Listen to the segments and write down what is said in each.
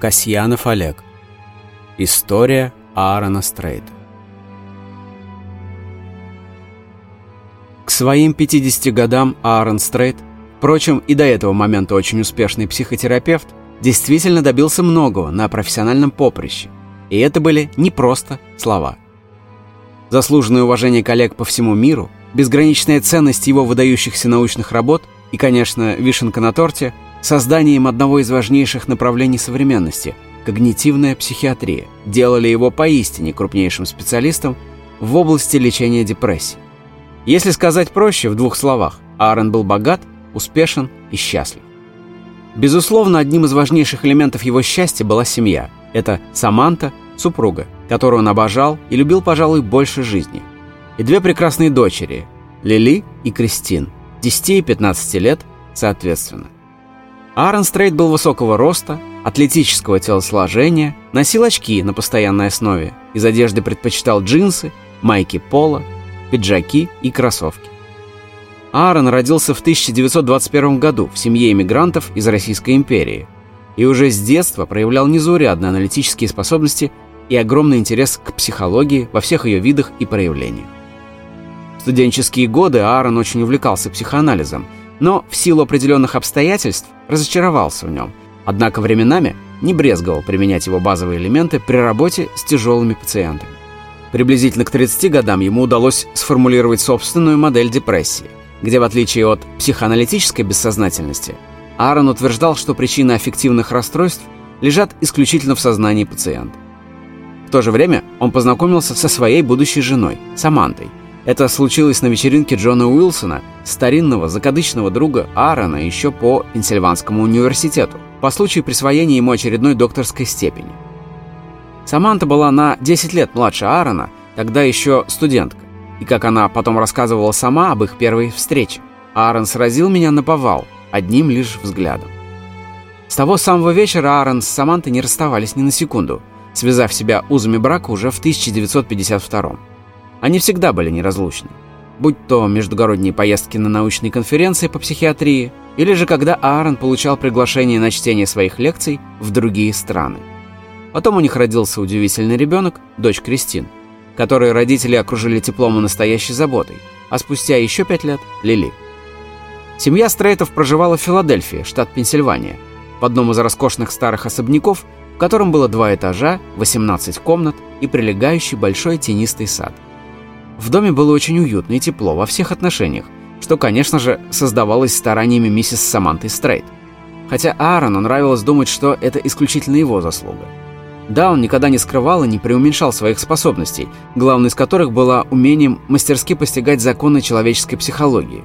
Касьянов Олег. История Аарона Стрейта. К своим 50 годам Аарон Стрейт, впрочем, и до этого момента очень успешный психотерапевт, действительно добился многого на профессиональном поприще. И это были не просто слова. Заслуженное уважение коллег по всему миру, безграничная ценность его выдающихся научных работ и, конечно, вишенка на торте – созданием одного из важнейших направлений современности – когнитивная психиатрия, делали его поистине крупнейшим специалистом в области лечения депрессии. Если сказать проще, в двух словах, Аарон был богат, успешен и счастлив. Безусловно, одним из важнейших элементов его счастья была семья. Это Саманта, супруга, которую он обожал и любил, пожалуй, больше жизни. И две прекрасные дочери – Лили и Кристин, 10 и 15 лет, соответственно. Аарон Стрейт был высокого роста, атлетического телосложения, носил очки на постоянной основе, из одежды предпочитал джинсы, майки поло, пиджаки и кроссовки. Аарон родился в 1921 году в семье иммигрантов из Российской империи и уже с детства проявлял незаурядные аналитические способности и огромный интерес к психологии во всех ее видах и проявлениях. В студенческие годы Аарон очень увлекался психоанализом – но в силу определенных обстоятельств разочаровался в нем. Однако временами не брезговал применять его базовые элементы при работе с тяжелыми пациентами. Приблизительно к 30 годам ему удалось сформулировать собственную модель депрессии, где в отличие от психоаналитической бессознательности, Аарон утверждал, что причины аффективных расстройств лежат исключительно в сознании пациента. В то же время он познакомился со своей будущей женой, Самантой, это случилось на вечеринке Джона Уилсона, старинного закадычного друга Аарона еще по Пенсильванскому университету, по случаю присвоения ему очередной докторской степени. Саманта была на 10 лет младше Аарона, тогда еще студентка. И как она потом рассказывала сама об их первой встрече, Аарон сразил меня на повал, одним лишь взглядом. С того самого вечера Аарон с Самантой не расставались ни на секунду, связав себя узами брака уже в 1952 году. Они всегда были неразлучны. Будь то междугородние поездки на научные конференции по психиатрии, или же когда Аарон получал приглашение на чтение своих лекций в другие страны. Потом у них родился удивительный ребенок, дочь Кристин, которую родители окружили теплом и настоящей заботой, а спустя еще пять лет – Лили. Семья Стрейтов проживала в Филадельфии, штат Пенсильвания, в одном из роскошных старых особняков, в котором было два этажа, 18 комнат и прилегающий большой тенистый сад – в доме было очень уютно и тепло во всех отношениях, что, конечно же, создавалось стараниями миссис Саманты Стрейт. Хотя Аарону нравилось думать, что это исключительно его заслуга. Да, он никогда не скрывал и не преуменьшал своих способностей, главной из которых была умением мастерски постигать законы человеческой психологии.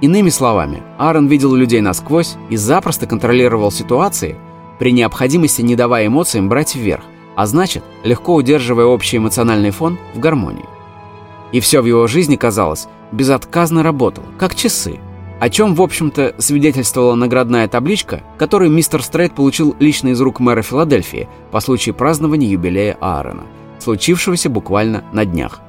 Иными словами, Аарон видел людей насквозь и запросто контролировал ситуации, при необходимости не давая эмоциям брать вверх, а значит, легко удерживая общий эмоциональный фон в гармонии. И все в его жизни, казалось, безотказно работало, как часы. О чем, в общем-то, свидетельствовала наградная табличка, которую мистер Стрейт получил лично из рук мэра Филадельфии по случаю празднования юбилея Аарона, случившегося буквально на днях.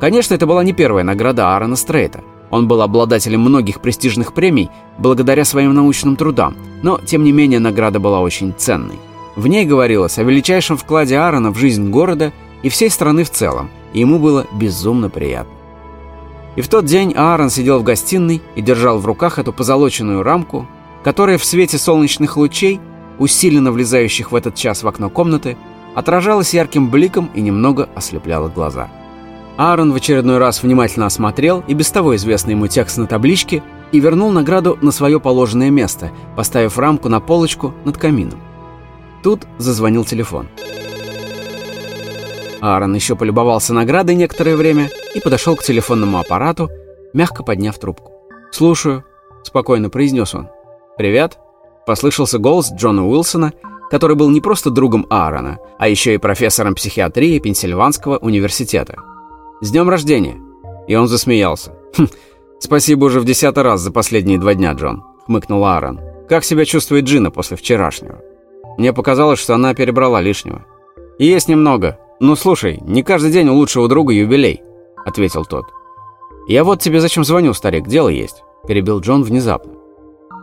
Конечно, это была не первая награда Аарона Стрейта. Он был обладателем многих престижных премий благодаря своим научным трудам, но, тем не менее, награда была очень ценной. В ней говорилось о величайшем вкладе Аарона в жизнь города и всей страны в целом – и ему было безумно приятно. И в тот день Аарон сидел в гостиной и держал в руках эту позолоченную рамку, которая в свете солнечных лучей, усиленно влезающих в этот час в окно комнаты, отражалась ярким бликом и немного ослепляла глаза. Аарон в очередной раз внимательно осмотрел и без того известный ему текст на табличке и вернул награду на свое положенное место, поставив рамку на полочку над камином. Тут зазвонил телефон. Аарон еще полюбовался наградой некоторое время и подошел к телефонному аппарату, мягко подняв трубку. «Слушаю», — спокойно произнес он. «Привет», — послышался голос Джона Уилсона, который был не просто другом Аарона, а еще и профессором психиатрии Пенсильванского университета. «С днем рождения!» И он засмеялся. «Хм, «Спасибо уже в десятый раз за последние два дня, Джон», — хмыкнул Аарон. «Как себя чувствует Джина после вчерашнего?» Мне показалось, что она перебрала лишнего. «Есть немного», «Ну слушай, не каждый день у лучшего друга юбилей», — ответил тот. «Я вот тебе зачем звоню, старик, дело есть», — перебил Джон внезапно.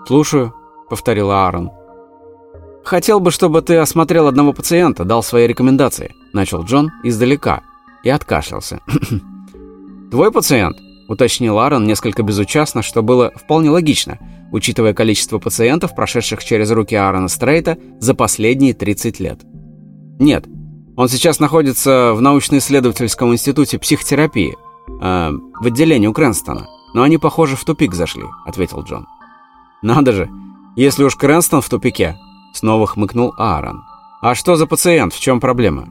«Слушаю», — повторил Аарон. «Хотел бы, чтобы ты осмотрел одного пациента, дал свои рекомендации», — начал Джон издалека и откашлялся. «Твой пациент?» — уточнил Аарон несколько безучастно, что было вполне логично, учитывая количество пациентов, прошедших через руки Аарона Стрейта за последние 30 лет. «Нет, он сейчас находится в научно-исследовательском институте психотерапии, э, в отделении у Крэнстона, но они, похоже, в тупик зашли», — ответил Джон. «Надо же, если уж Крэнстон в тупике, Снова хмыкнул Аарон. «А что за пациент? В чем проблема?»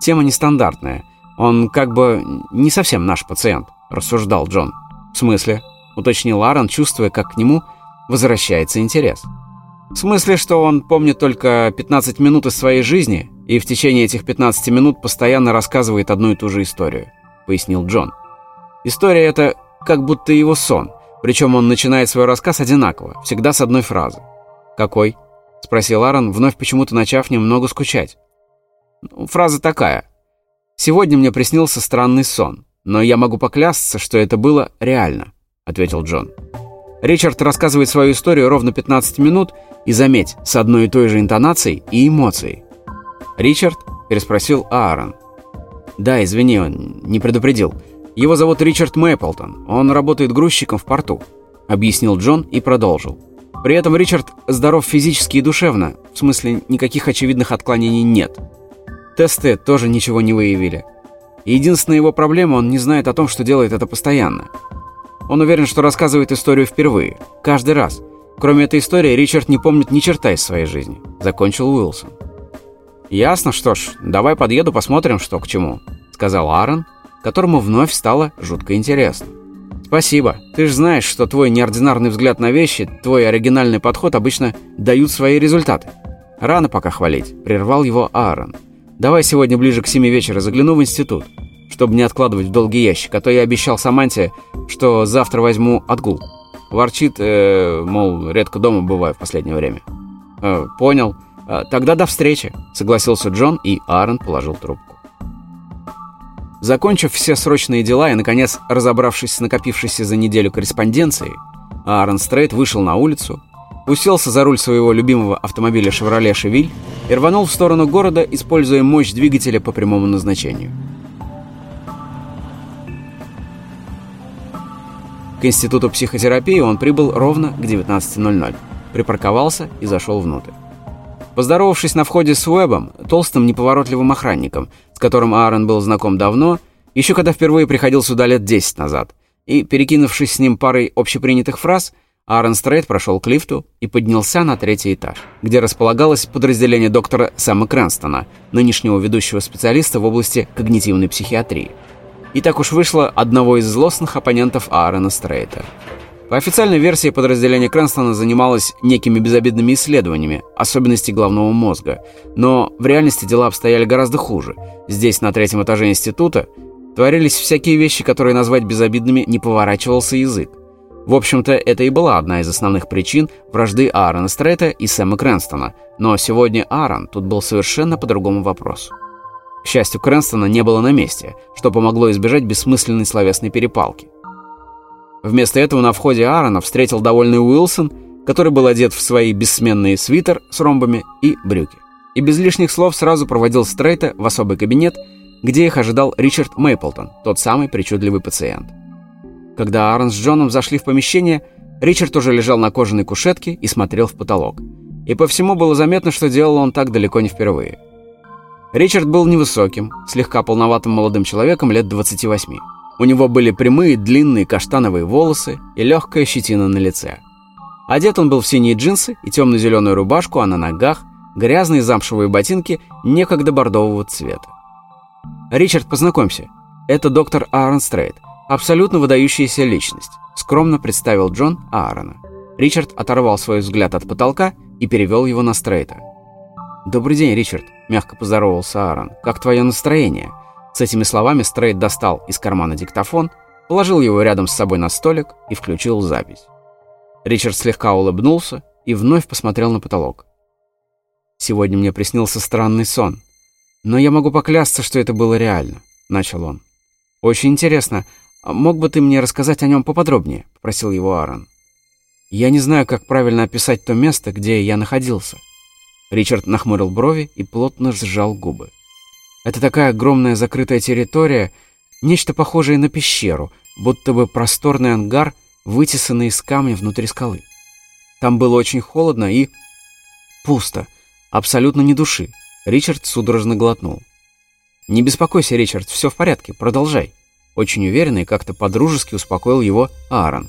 «Тема нестандартная. Он как бы не совсем наш пациент», – рассуждал Джон. «В смысле?» – уточнил Аарон, чувствуя, как к нему возвращается интерес. «В смысле, что он помнит только 15 минут из своей жизни и в течение этих 15 минут постоянно рассказывает одну и ту же историю», – пояснил Джон. «История эта как будто его сон, причем он начинает свой рассказ одинаково, всегда с одной фразы. «Какой?» — спросил Аарон, вновь почему-то начав немного скучать. Ну, фраза такая. «Сегодня мне приснился странный сон, но я могу поклясться, что это было реально», — ответил Джон. Ричард рассказывает свою историю ровно 15 минут, и, заметь, с одной и той же интонацией и эмоцией. «Ричард?» – переспросил Аарон. «Да, извини, он не предупредил. Его зовут Ричард Мэйплтон. Он работает грузчиком в порту», – объяснил Джон и продолжил. При этом Ричард здоров физически и душевно, в смысле никаких очевидных отклонений нет. Тесты тоже ничего не выявили. единственная его проблема, он не знает о том, что делает это постоянно. Он уверен, что рассказывает историю впервые, каждый раз. Кроме этой истории, Ричард не помнит ни черта из своей жизни. Закончил Уилсон. «Ясно, что ж, давай подъеду, посмотрим, что к чему», — сказал Аарон, которому вновь стало жутко интересно. «Спасибо. Ты же знаешь, что твой неординарный взгляд на вещи, твой оригинальный подход обычно дают свои результаты. Рано пока хвалить», — прервал его Аарон. «Давай сегодня ближе к семи вечера загляну в институт, чтобы не откладывать в долгий ящик, а то я обещал Саманте, что завтра возьму отгул. Ворчит, э, мол, редко дома бываю в последнее время». Э, «Понял. Э, тогда до встречи», — согласился Джон, и Аарон положил трубку. Закончив все срочные дела и, наконец, разобравшись с накопившейся за неделю корреспонденцией, Аарон Стрейт вышел на улицу, уселся за руль своего любимого автомобиля «Шевроле Шевиль» и рванул в сторону города, используя мощь двигателя по прямому назначению. К институту психотерапии он прибыл ровно к 19.00, припарковался и зашел внутрь. Поздоровавшись на входе с Уэбом, толстым неповоротливым охранником, с которым Аарон был знаком давно, еще когда впервые приходил сюда лет 10 назад, и, перекинувшись с ним парой общепринятых фраз, Аарон Стрейт прошел к лифту и поднялся на третий этаж, где располагалось подразделение доктора Сэма Крэнстона, нынешнего ведущего специалиста в области когнитивной психиатрии. И так уж вышло одного из злостных оппонентов Аарона Стрейта. По официальной версии подразделение Крэнстона занималось некими безобидными исследованиями особенностей головного мозга, но в реальности дела обстояли гораздо хуже. Здесь, на третьем этаже института, творились всякие вещи, которые назвать безобидными не поворачивался язык. В общем-то, это и была одна из основных причин вражды Аарона Стрейта и Сэма Крэнстона, но сегодня Аарон тут был совершенно по другому вопросу. К счастью, Крэнстона не было на месте, что помогло избежать бессмысленной словесной перепалки. Вместо этого на входе Аарона встретил довольный Уилсон, который был одет в свои бессменные свитер с ромбами и брюки. И без лишних слов сразу проводил Стрейта в особый кабинет, где их ожидал Ричард Мейплтон, тот самый причудливый пациент. Когда Аарон с Джоном зашли в помещение, Ричард уже лежал на кожаной кушетке и смотрел в потолок. И по всему было заметно, что делал он так далеко не впервые. Ричард был невысоким, слегка полноватым молодым человеком лет 28. У него были прямые, длинные каштановые волосы и легкая щетина на лице. Одет он был в синие джинсы и темно-зеленую рубашку, а на ногах грязные замшевые ботинки некогда бордового цвета. «Ричард, познакомься. Это доктор Аарон Стрейт, абсолютно выдающаяся личность», скромно представил Джон Аарона. Ричард оторвал свой взгляд от потолка и перевел его на Стрейта. «Добрый день, Ричард», — мягко поздоровался Аарон. «Как твое настроение?» С этими словами Стрейт достал из кармана диктофон, положил его рядом с собой на столик и включил запись. Ричард слегка улыбнулся и вновь посмотрел на потолок. «Сегодня мне приснился странный сон, но я могу поклясться, что это было реально», — начал он. «Очень интересно. Мог бы ты мне рассказать о нем поподробнее?» — попросил его Аарон. «Я не знаю, как правильно описать то место, где я находился». Ричард нахмурил брови и плотно сжал губы. «Это такая огромная закрытая территория, нечто похожее на пещеру, будто бы просторный ангар, вытесанный из камня внутри скалы. Там было очень холодно и... пусто, абсолютно ни души. Ричард судорожно глотнул. «Не беспокойся, Ричард, все в порядке, продолжай». Очень уверенно и как-то подружески успокоил его Аарон.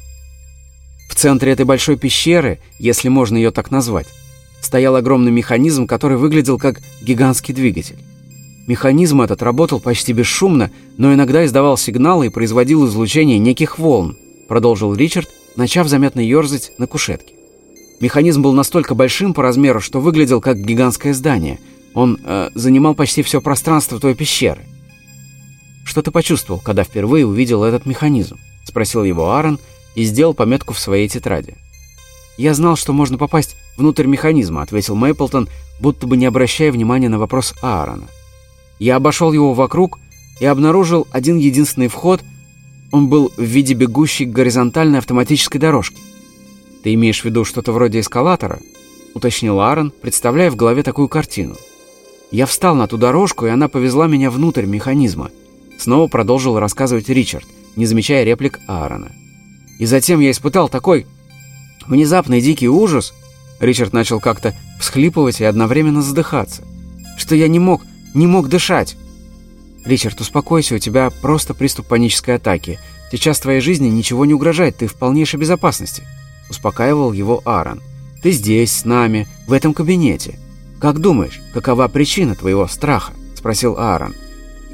В центре этой большой пещеры, если можно ее так назвать, стоял огромный механизм, который выглядел как гигантский двигатель. Механизм этот работал почти бесшумно, но иногда издавал сигналы и производил излучение неких волн, продолжил Ричард, начав заметно ерзать на кушетке. Механизм был настолько большим по размеру, что выглядел как гигантское здание. Он э, занимал почти все пространство той пещеры. «Что ты почувствовал, когда впервые увидел этот механизм?» – спросил его Аарон и сделал пометку в своей тетради. «Я знал, что можно попасть внутрь механизма», – ответил Мэйплтон, будто бы не обращая внимания на вопрос Аарона. Я обошел его вокруг и обнаружил один единственный вход. Он был в виде бегущей горизонтальной автоматической дорожки. «Ты имеешь в виду что-то вроде эскалатора?» — уточнил Аарон, представляя в голове такую картину. Я встал на ту дорожку, и она повезла меня внутрь механизма. Снова продолжил рассказывать Ричард, не замечая реплик Аарона. И затем я испытал такой внезапный дикий ужас. Ричард начал как-то всхлипывать и одновременно задыхаться, что я не мог не мог дышать. «Ричард, успокойся, у тебя просто приступ панической атаки. Сейчас твоей жизни ничего не угрожает, ты в полнейшей безопасности», — успокаивал его Аарон. «Ты здесь, с нами, в этом кабинете. Как думаешь, какова причина твоего страха?» — спросил Аарон.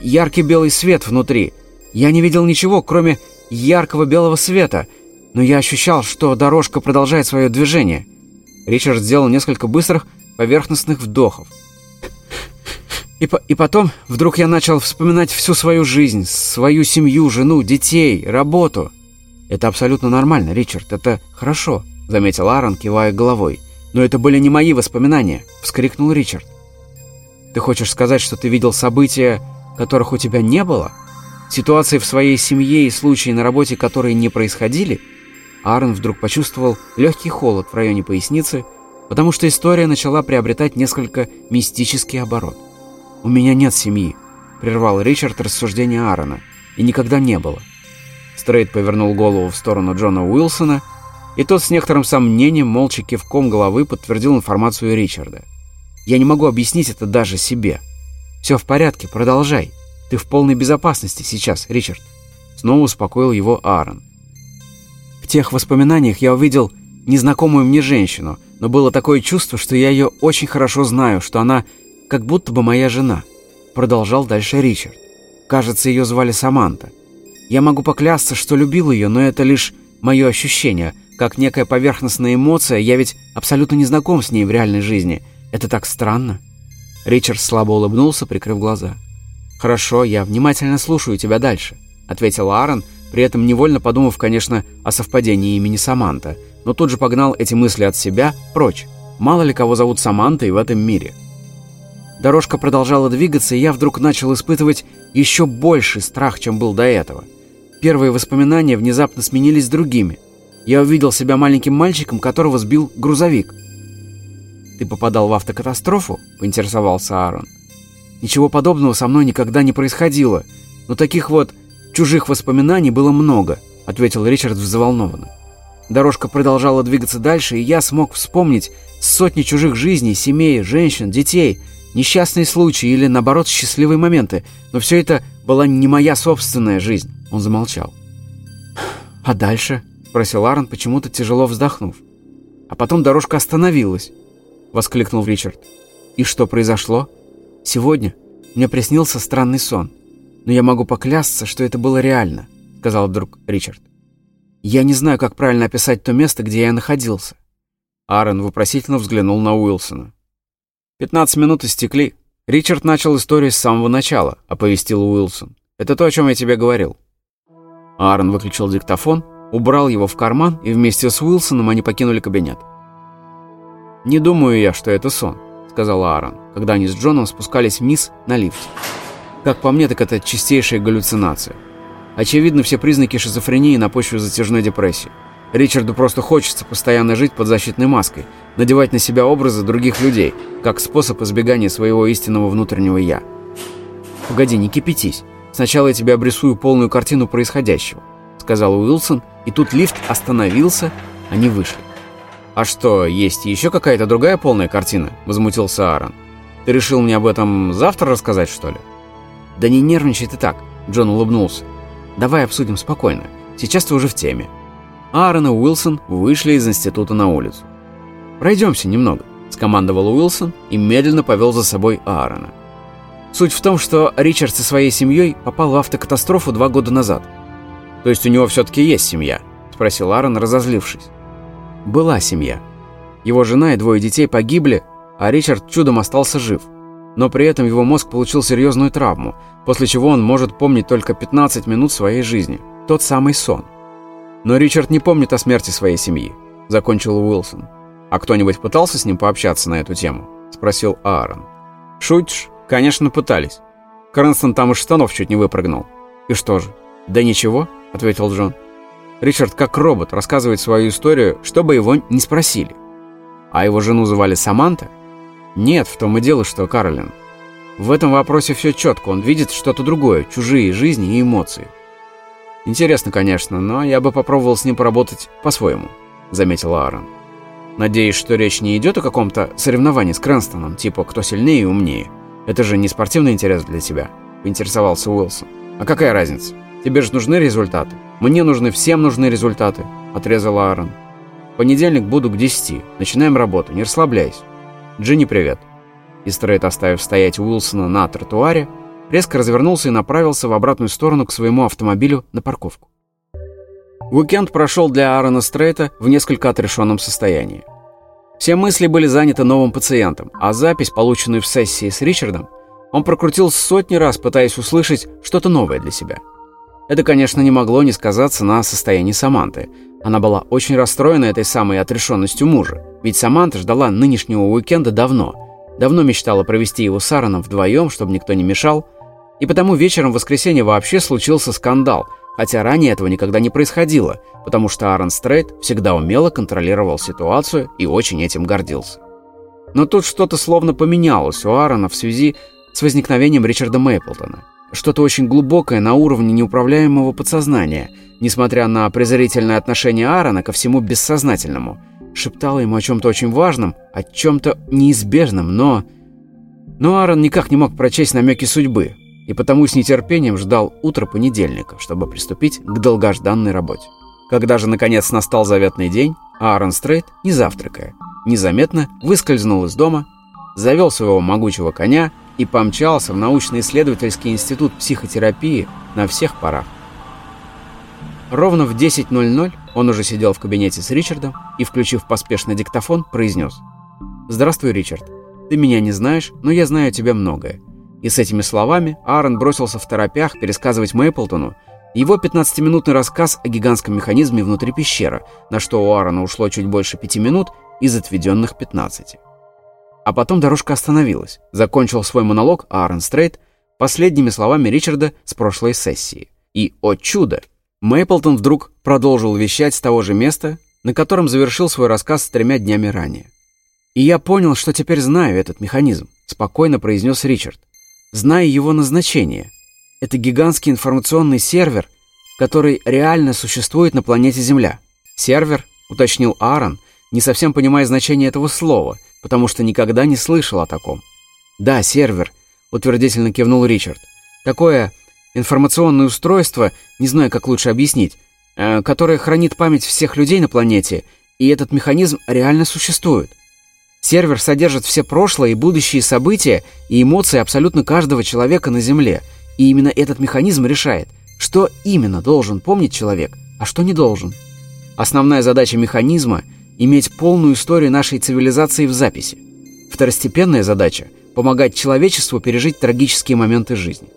«Яркий белый свет внутри. Я не видел ничего, кроме яркого белого света, но я ощущал, что дорожка продолжает свое движение». Ричард сделал несколько быстрых поверхностных вдохов. И, по и потом вдруг я начал вспоминать всю свою жизнь, свою семью, жену, детей, работу. Это абсолютно нормально, Ричард, это хорошо, заметил Аарон, кивая головой. Но это были не мои воспоминания, вскрикнул Ричард. Ты хочешь сказать, что ты видел события, которых у тебя не было? Ситуации в своей семье и случаи на работе, которые не происходили? Аарон вдруг почувствовал легкий холод в районе поясницы, потому что история начала приобретать несколько мистический оборот. «У меня нет семьи», — прервал Ричард рассуждение Аарона. «И никогда не было». Стрейт повернул голову в сторону Джона Уилсона, и тот с некоторым сомнением, молча кивком головы, подтвердил информацию Ричарда. «Я не могу объяснить это даже себе. Все в порядке, продолжай. Ты в полной безопасности сейчас, Ричард». Снова успокоил его Аарон. В тех воспоминаниях я увидел незнакомую мне женщину, но было такое чувство, что я ее очень хорошо знаю, что она как будто бы моя жена», — продолжал дальше Ричард. «Кажется, ее звали Саманта. Я могу поклясться, что любил ее, но это лишь мое ощущение, как некая поверхностная эмоция, я ведь абсолютно не знаком с ней в реальной жизни. Это так странно». Ричард слабо улыбнулся, прикрыв глаза. «Хорошо, я внимательно слушаю тебя дальше», — ответил Аарон, при этом невольно подумав, конечно, о совпадении имени Саманта, но тут же погнал эти мысли от себя прочь. Мало ли кого зовут Самантой в этом мире. Дорожка продолжала двигаться, и я вдруг начал испытывать еще больший страх, чем был до этого. Первые воспоминания внезапно сменились другими. Я увидел себя маленьким мальчиком, которого сбил грузовик. «Ты попадал в автокатастрофу?» – поинтересовался Аарон. «Ничего подобного со мной никогда не происходило, но таких вот чужих воспоминаний было много», – ответил Ричард взволнованно. Дорожка продолжала двигаться дальше, и я смог вспомнить сотни чужих жизней, семей, женщин, детей – Несчастные случаи или, наоборот, счастливые моменты. Но все это была не моя собственная жизнь. Он замолчал. «А дальше?» – спросил Аарон, почему-то тяжело вздохнув. «А потом дорожка остановилась», – воскликнул Ричард. «И что произошло? Сегодня мне приснился странный сон. Но я могу поклясться, что это было реально», – сказал вдруг Ричард. «Я не знаю, как правильно описать то место, где я находился». Аарон вопросительно взглянул на Уилсона. «Пятнадцать минут истекли. Ричард начал историю с самого начала», — оповестил Уилсон. «Это то, о чем я тебе говорил». Аарон выключил диктофон, убрал его в карман, и вместе с Уилсоном они покинули кабинет. «Не думаю я, что это сон», — сказал Аарон, когда они с Джоном спускались вниз на лифте. «Как по мне, так это чистейшая галлюцинация. Очевидно, все признаки шизофрении на почве затяжной депрессии. Ричарду просто хочется постоянно жить под защитной маской, надевать на себя образы других людей, как способ избегания своего истинного внутреннего «я». «Погоди, не кипятись. Сначала я тебе обрисую полную картину происходящего», — сказал Уилсон, и тут лифт остановился, они вышли. «А что, есть еще какая-то другая полная картина?» — возмутился Аарон. «Ты решил мне об этом завтра рассказать, что ли?» «Да не нервничай ты так», — Джон улыбнулся. «Давай обсудим спокойно. Сейчас ты уже в теме». Аарон и Уилсон вышли из института на улицу. «Пройдемся немного», — скомандовал Уилсон и медленно повел за собой Аарона. Суть в том, что Ричард со своей семьей попал в автокатастрофу два года назад. «То есть у него все-таки есть семья?» — спросил Аарон, разозлившись. «Была семья. Его жена и двое детей погибли, а Ричард чудом остался жив. Но при этом его мозг получил серьезную травму, после чего он может помнить только 15 минут своей жизни. Тот самый сон. Но Ричард не помнит о смерти своей семьи», — закончил Уилсон. «А кто-нибудь пытался с ним пообщаться на эту тему?» — спросил Аарон. «Шутишь? Конечно, пытались. Крэнстон там из штанов чуть не выпрыгнул. И что же?» «Да ничего», — ответил Джон. Ричард как робот рассказывает свою историю, чтобы его не спросили. А его жену звали Саманта? Нет, в том и дело, что Каролин. В этом вопросе все четко, он видит что-то другое, чужие жизни и эмоции. Интересно, конечно, но я бы попробовал с ним поработать по-своему, заметил Аарон. Надеюсь, что речь не идет о каком-то соревновании с Крэнстоном, типа кто сильнее и умнее. Это же не спортивный интерес для тебя, поинтересовался Уилсон. А какая разница? Тебе же нужны результаты. Мне нужны, всем нужны результаты, отрезал Аарон. Понедельник буду к 10. Начинаем работу, не расслабляйся. Джинни, привет. И Стрейт, оставив стоять Уилсона на тротуаре, резко развернулся и направился в обратную сторону к своему автомобилю на парковку. Уикенд прошел для Аарона Стрейта в несколько отрешенном состоянии. Все мысли были заняты новым пациентом, а запись, полученную в сессии с Ричардом, он прокрутил сотни раз, пытаясь услышать что-то новое для себя. Это, конечно, не могло не сказаться на состоянии Саманты. Она была очень расстроена этой самой отрешенностью мужа, ведь Саманта ждала нынешнего уикенда давно. Давно мечтала провести его с Аароном вдвоем, чтобы никто не мешал, и потому вечером в воскресенье вообще случился скандал, хотя ранее этого никогда не происходило, потому что Аарон Стрейт всегда умело контролировал ситуацию и очень этим гордился. Но тут что-то словно поменялось у Аарона в связи с возникновением Ричарда Мейплтона. Что-то очень глубокое на уровне неуправляемого подсознания, несмотря на презрительное отношение Аарона ко всему бессознательному. Шептало ему о чем-то очень важном, о чем-то неизбежном, но... Но Аарон никак не мог прочесть намеки судьбы, и потому с нетерпением ждал утра понедельника, чтобы приступить к долгожданной работе. Когда же наконец настал заветный день, Аарон Стрейт, не завтракая, незаметно выскользнул из дома, завел своего могучего коня и помчался в научно-исследовательский институт психотерапии на всех парах. Ровно в 10.00 он уже сидел в кабинете с Ричардом и, включив поспешный диктофон, произнес «Здравствуй, Ричард. Ты меня не знаешь, но я знаю тебя многое. И с этими словами Аарон бросился в торопях пересказывать Мэйплтону его 15-минутный рассказ о гигантском механизме внутри пещеры, на что у Аарона ушло чуть больше пяти минут из отведенных 15. А потом дорожка остановилась. Закончил свой монолог Аарон Стрейт последними словами Ричарда с прошлой сессии. И, о чудо, Мэйплтон вдруг продолжил вещать с того же места, на котором завершил свой рассказ с тремя днями ранее. «И я понял, что теперь знаю этот механизм», — спокойно произнес Ричард зная его назначение. Это гигантский информационный сервер, который реально существует на планете Земля. Сервер, уточнил Аарон, не совсем понимая значение этого слова, потому что никогда не слышал о таком. Да, сервер, утвердительно кивнул Ричард. Такое информационное устройство, не знаю, как лучше объяснить, э, которое хранит память всех людей на планете, и этот механизм реально существует. Сервер содержит все прошлые и будущие события и эмоции абсолютно каждого человека на Земле. И именно этот механизм решает, что именно должен помнить человек, а что не должен. Основная задача механизма – иметь полную историю нашей цивилизации в записи. Второстепенная задача – помогать человечеству пережить трагические моменты жизни.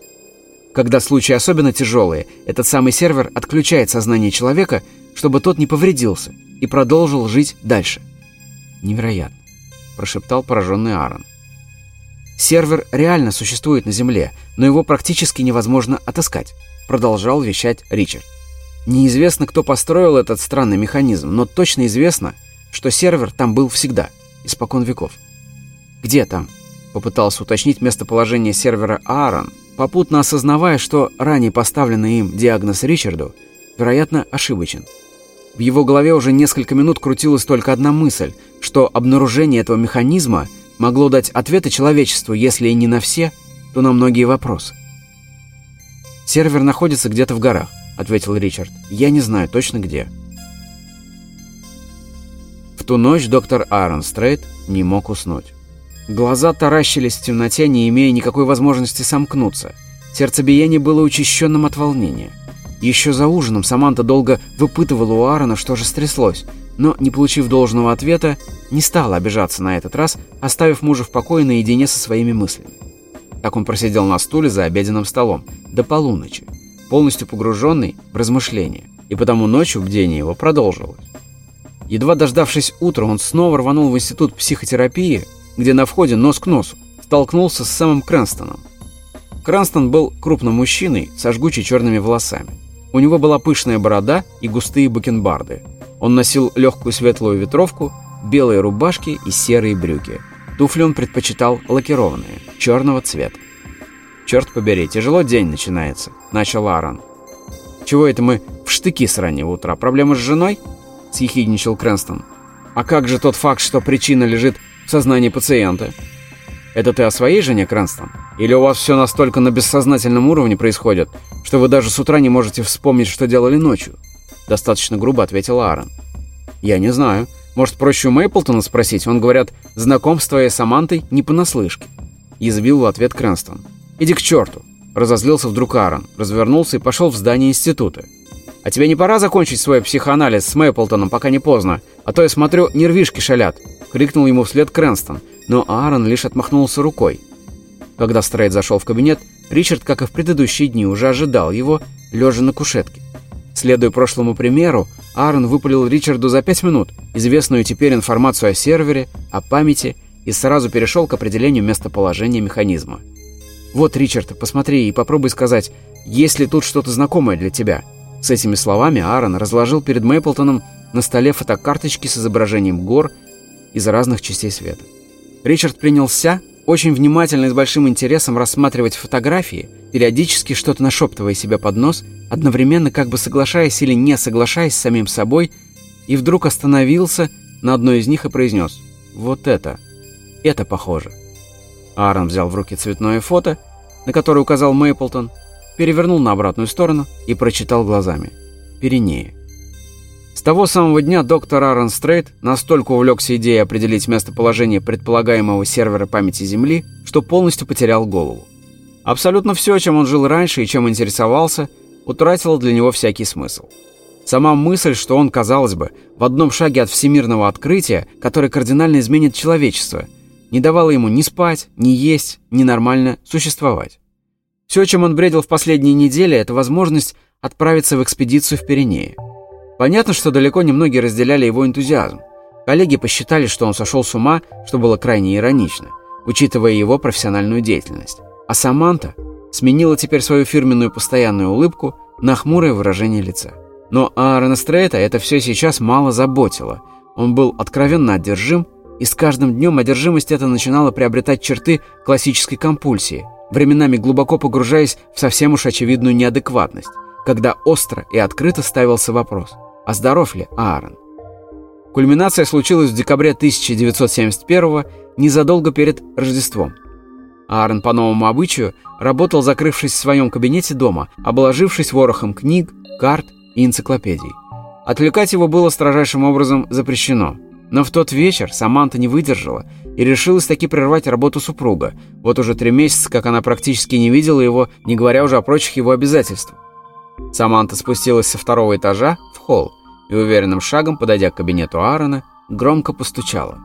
Когда случаи особенно тяжелые, этот самый сервер отключает сознание человека, чтобы тот не повредился и продолжил жить дальше. Невероятно прошептал пораженный Аарон. «Сервер реально существует на Земле, но его практически невозможно отыскать», продолжал вещать Ричард. Неизвестно, кто построил этот странный механизм, но точно известно, что сервер там был всегда, испокон веков. «Где там?» — попытался уточнить местоположение сервера Аарон, попутно осознавая, что ранее поставленный им диагноз Ричарду, вероятно, ошибочен. В его голове уже несколько минут крутилась только одна мысль, что обнаружение этого механизма могло дать ответы человечеству, если и не на все, то на многие вопросы. «Сервер находится где-то в горах», — ответил Ричард. «Я не знаю точно где». В ту ночь доктор Аарон Стрейт не мог уснуть. Глаза таращились в темноте, не имея никакой возможности сомкнуться. Сердцебиение было учащенным от волнения. Еще за ужином Саманта долго выпытывала у Аарона, что же стряслось, но, не получив должного ответа, не стала обижаться на этот раз, оставив мужа в покое наедине со своими мыслями. Так он просидел на стуле за обеденным столом до полуночи, полностью погруженный в размышления, и потому ночью бдение его продолжилось. Едва дождавшись утра, он снова рванул в институт психотерапии, где на входе нос к носу столкнулся с Сэмом Крэнстоном. Крэнстон был крупным мужчиной со жгучей черными волосами. У него была пышная борода и густые бакенбарды. Он носил легкую светлую ветровку, белые рубашки и серые брюки. Туфли он предпочитал лакированные, черного цвета. «Черт побери, тяжело день начинается», — начал Аарон. «Чего это мы в штыки с раннего утра? Проблема с женой?» — съехидничал Крэнстон. «А как же тот факт, что причина лежит в сознании пациента?» «Это ты о своей жене, Крэнстон? Или у вас все настолько на бессознательном уровне происходит, что вы даже с утра не можете вспомнить, что делали ночью?» Достаточно грубо ответил Аарон. «Я не знаю. Может, проще у Мейплтона спросить? Он, говорят, знаком с твоей Самантой не понаслышке». Язвил в ответ Крэнстон. «Иди к черту!» Разозлился вдруг Аарон, развернулся и пошел в здание института. «А тебе не пора закончить свой психоанализ с Мэйплтоном, пока не поздно? А то я смотрю, нервишки шалят!» — крикнул ему вслед Крэнстон, но Аарон лишь отмахнулся рукой. Когда Стрейт зашел в кабинет, Ричард, как и в предыдущие дни, уже ожидал его, лежа на кушетке. Следуя прошлому примеру, Аарон выпалил Ричарду за пять минут известную теперь информацию о сервере, о памяти и сразу перешел к определению местоположения механизма. «Вот, Ричард, посмотри и попробуй сказать, есть ли тут что-то знакомое для тебя». С этими словами Аарон разложил перед Мэйплтоном на столе фотокарточки с изображением гор из разных частей света. Ричард принялся очень внимательно и с большим интересом рассматривать фотографии, периодически что-то нашептывая себе под нос, одновременно как бы соглашаясь или не соглашаясь с самим собой, и вдруг остановился на одной из них и произнес «Вот это! Это похоже!» Аарон взял в руки цветное фото, на которое указал Мейплтон, перевернул на обратную сторону и прочитал глазами «Пиренеи». С того самого дня доктор Аарон Стрейт настолько увлекся идеей определить местоположение предполагаемого сервера памяти Земли, что полностью потерял голову. Абсолютно все, чем он жил раньше и чем интересовался, утратило для него всякий смысл. Сама мысль, что он, казалось бы, в одном шаге от всемирного открытия, которое кардинально изменит человечество, не давала ему ни спать, ни есть, ни нормально существовать. Все, чем он бредил в последние недели, это возможность отправиться в экспедицию в Пиренеи. Понятно, что далеко не многие разделяли его энтузиазм. Коллеги посчитали, что он сошел с ума, что было крайне иронично, учитывая его профессиональную деятельность. А Саманта сменила теперь свою фирменную постоянную улыбку на хмурое выражение лица. Но Аарона Стрейта это все сейчас мало заботило. Он был откровенно одержим, и с каждым днем одержимость эта начинала приобретать черты классической компульсии, временами глубоко погружаясь в совсем уж очевидную неадекватность, когда остро и открыто ставился вопрос – а здоров ли Аарон? Кульминация случилась в декабре 1971 незадолго перед Рождеством. Аарон по новому обычаю работал, закрывшись в своем кабинете дома, обложившись ворохом книг, карт и энциклопедий. Отвлекать его было строжайшим образом запрещено. Но в тот вечер Саманта не выдержала и решилась таки прервать работу супруга. Вот уже три месяца, как она практически не видела его, не говоря уже о прочих его обязательствах. Саманта спустилась со второго этажа в холл и уверенным шагом, подойдя к кабинету Аарона, громко постучала.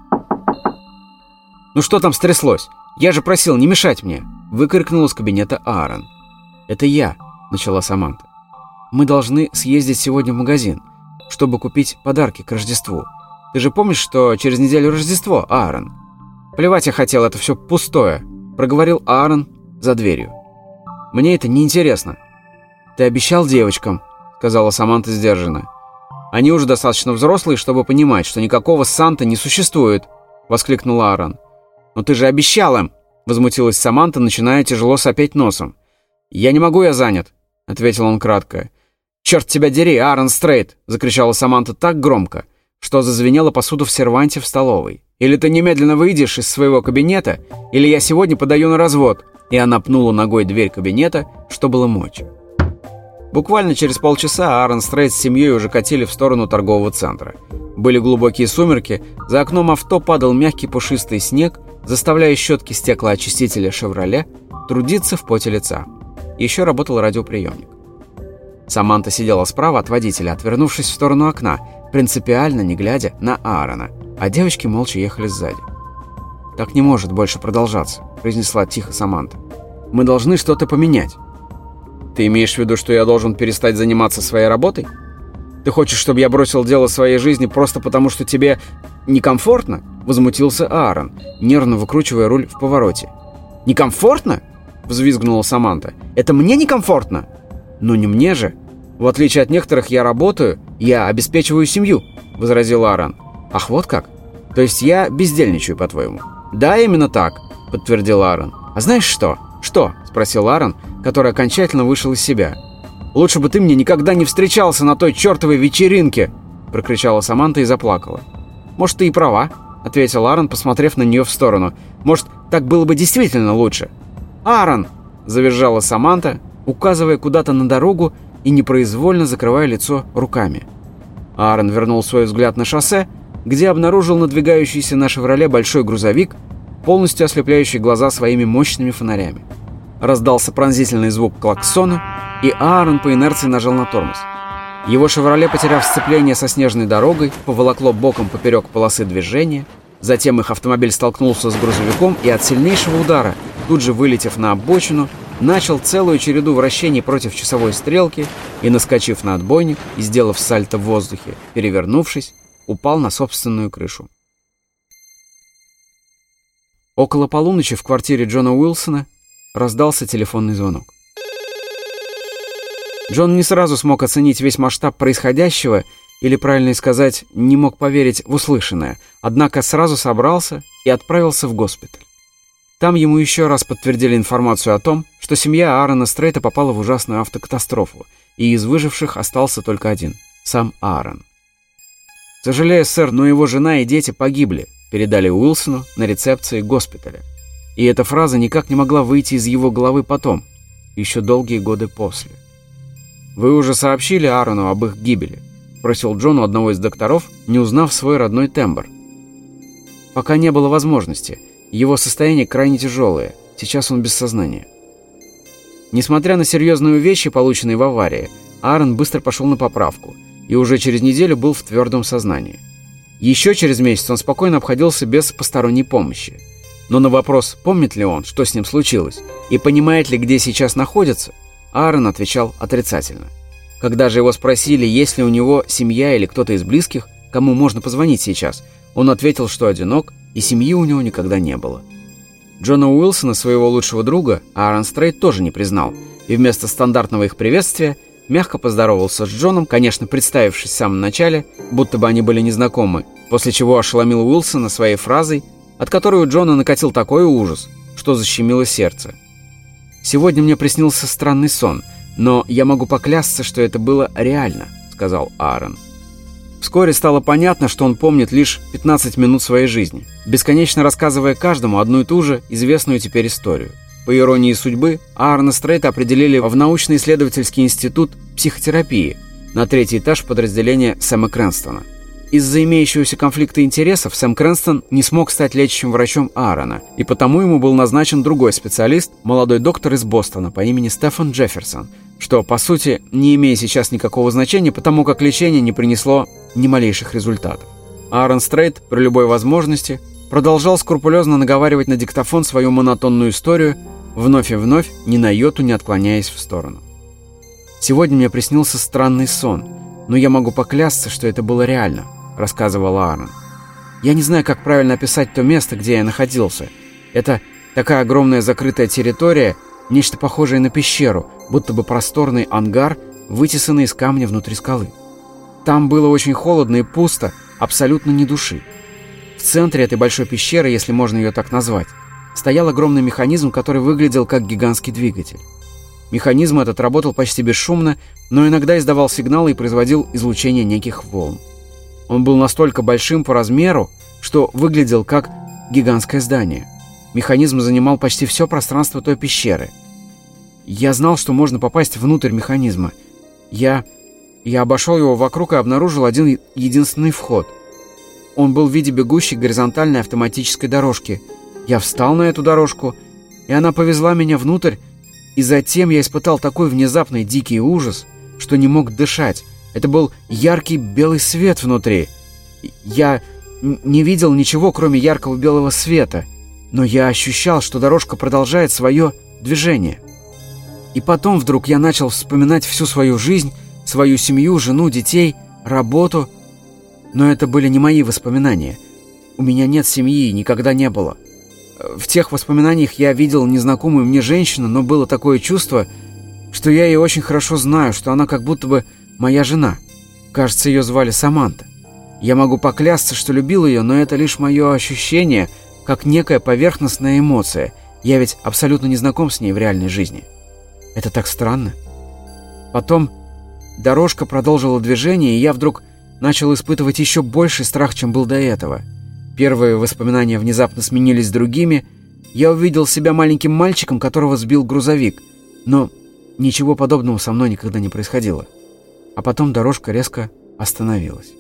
«Ну что там стряслось? Я же просил не мешать мне!» — выкрикнул из кабинета Аарон. «Это я», — начала Саманта. «Мы должны съездить сегодня в магазин, чтобы купить подарки к Рождеству. Ты же помнишь, что через неделю Рождество, Аарон?» «Плевать я хотел, это все пустое», — проговорил Аарон за дверью. «Мне это не интересно. «Ты обещал девочкам?» — сказала Саманта сдержанно. «Они уже достаточно взрослые, чтобы понимать, что никакого Санта не существует», — воскликнул Аарон. «Но ты же обещал им!» — возмутилась Саманта, начиная тяжело сопеть носом. «Я не могу, я занят», — ответил он кратко. «Черт тебя дери, Аарон Стрейт!» — закричала Саманта так громко, что зазвенела посуда в серванте в столовой. «Или ты немедленно выйдешь из своего кабинета, или я сегодня подаю на развод!» И она пнула ногой дверь кабинета, что было мочь. Буквально через полчаса Аарон Стрейт с семьей уже катили в сторону торгового центра. Были глубокие сумерки, за окном авто падал мягкий пушистый снег, заставляя щетки стеклоочистителя «Шевроле» трудиться в поте лица. Еще работал радиоприемник. Саманта сидела справа от водителя, отвернувшись в сторону окна, принципиально не глядя на Аарона, а девочки молча ехали сзади. «Так не может больше продолжаться», – произнесла тихо Саманта. «Мы должны что-то поменять». «Ты имеешь в виду, что я должен перестать заниматься своей работой? Ты хочешь, чтобы я бросил дело своей жизни просто потому, что тебе некомфортно?» – возмутился Аарон, нервно выкручивая руль в повороте. «Некомфортно?» – взвизгнула Саманта. «Это мне некомфортно?» «Ну не мне же. В отличие от некоторых, я работаю, я обеспечиваю семью», — возразил Аарон. «Ах, вот как? То есть я бездельничаю, по-твоему?» «Да, именно так», — подтвердил Аарон. «А знаешь что?» «Что?» — спросил Аарон, который окончательно вышел из себя. «Лучше бы ты мне никогда не встречался на той чертовой вечеринке!» — прокричала Саманта и заплакала. «Может, ты и права», — ответил Аарон, посмотрев на нее в сторону. «Может, так было бы действительно лучше?» «Аарон!» — завизжала Саманта, указывая куда-то на дорогу и непроизвольно закрывая лицо руками. Аарон вернул свой взгляд на шоссе, где обнаружил надвигающийся на «Шевроле» большой грузовик, полностью ослепляющий глаза своими мощными фонарями. Раздался пронзительный звук клаксона, и Аарон по инерции нажал на тормоз. Его «Шевроле», потеряв сцепление со снежной дорогой, поволокло боком поперек полосы движения, затем их автомобиль столкнулся с грузовиком и от сильнейшего удара, тут же вылетев на обочину, начал целую череду вращений против часовой стрелки и, наскочив на отбойник и сделав сальто в воздухе, перевернувшись, упал на собственную крышу. Около полуночи в квартире Джона Уилсона раздался телефонный звонок. Джон не сразу смог оценить весь масштаб происходящего, или, правильно сказать, не мог поверить в услышанное, однако сразу собрался и отправился в госпиталь. Там ему еще раз подтвердили информацию о том, что семья Аарона Стрейта попала в ужасную автокатастрофу, и из выживших остался только один – сам Аарон. «Сожалею, сэр, но его жена и дети погибли», – передали Уилсону на рецепции госпиталя. И эта фраза никак не могла выйти из его головы потом, еще долгие годы после. «Вы уже сообщили Аарону об их гибели?» – просил Джон у одного из докторов, не узнав свой родной тембр. «Пока не было возможности». Его состояние крайне тяжелое, сейчас он без сознания. Несмотря на серьезные вещи, полученные в аварии, Аарон быстро пошел на поправку и уже через неделю был в твердом сознании. Еще через месяц он спокойно обходился без посторонней помощи. Но на вопрос, помнит ли он, что с ним случилось, и понимает ли, где сейчас находится, Аарон отвечал отрицательно. Когда же его спросили, есть ли у него семья или кто-то из близких, кому можно позвонить сейчас, он ответил, что одинок и семьи у него никогда не было. Джона Уилсона, своего лучшего друга, Аарон Стрейт тоже не признал, и вместо стандартного их приветствия мягко поздоровался с Джоном, конечно, представившись в самом начале, будто бы они были незнакомы, после чего ошеломил Уилсона своей фразой, от которой у Джона накатил такой ужас, что защемило сердце. «Сегодня мне приснился странный сон, но я могу поклясться, что это было реально», — сказал Аарон. Вскоре стало понятно, что он помнит лишь 15 минут своей жизни, бесконечно рассказывая каждому одну и ту же известную теперь историю. По иронии судьбы, Аарона Стрейта определили в научно-исследовательский институт психотерапии на третий этаж подразделения Сэма Крэнстона. Из-за имеющегося конфликта интересов Сэм Крэнстон не смог стать лечащим врачом Аарона, и потому ему был назначен другой специалист, молодой доктор из Бостона по имени Стефан Джефферсон, что, по сути, не имеет сейчас никакого значения, потому как лечение не принесло ни малейших результатов. Аарон Стрейт при любой возможности продолжал скрупулезно наговаривать на диктофон свою монотонную историю, вновь и вновь, ни на йоту не отклоняясь в сторону. «Сегодня мне приснился странный сон, но я могу поклясться, что это было реально», — рассказывал Аарон. «Я не знаю, как правильно описать то место, где я находился. Это такая огромная закрытая территория, нечто похожее на пещеру, будто бы просторный ангар вытесанный из камня внутри скалы. Там было очень холодно и пусто, абсолютно ни души. В центре этой большой пещеры, если можно ее так назвать, стоял огромный механизм, который выглядел как гигантский двигатель. Механизм этот работал почти бесшумно, но иногда издавал сигналы и производил излучение неких волн. Он был настолько большим по размеру, что выглядел как гигантское здание. Механизм занимал почти все пространство той пещеры. Я знал, что можно попасть внутрь механизма. Я... я обошел его вокруг и обнаружил один единственный вход. Он был в виде бегущей горизонтальной автоматической дорожки. Я встал на эту дорожку, и она повезла меня внутрь, и затем я испытал такой внезапный дикий ужас, что не мог дышать. Это был яркий белый свет внутри. Я не видел ничего, кроме яркого белого света, но я ощущал, что дорожка продолжает свое движение. И потом вдруг я начал вспоминать всю свою жизнь, свою семью, жену, детей, работу. Но это были не мои воспоминания. У меня нет семьи никогда не было. В тех воспоминаниях я видел незнакомую мне женщину, но было такое чувство, что я ее очень хорошо знаю, что она как будто бы моя жена. Кажется, ее звали Саманта. Я могу поклясться, что любил ее, но это лишь мое ощущение, как некая поверхностная эмоция. Я ведь абсолютно не знаком с ней в реальной жизни. Это так странно. Потом дорожка продолжила движение, и я вдруг начал испытывать еще больший страх, чем был до этого – Первые воспоминания внезапно сменились другими. Я увидел себя маленьким мальчиком, которого сбил грузовик. Но ничего подобного со мной никогда не происходило. А потом дорожка резко остановилась.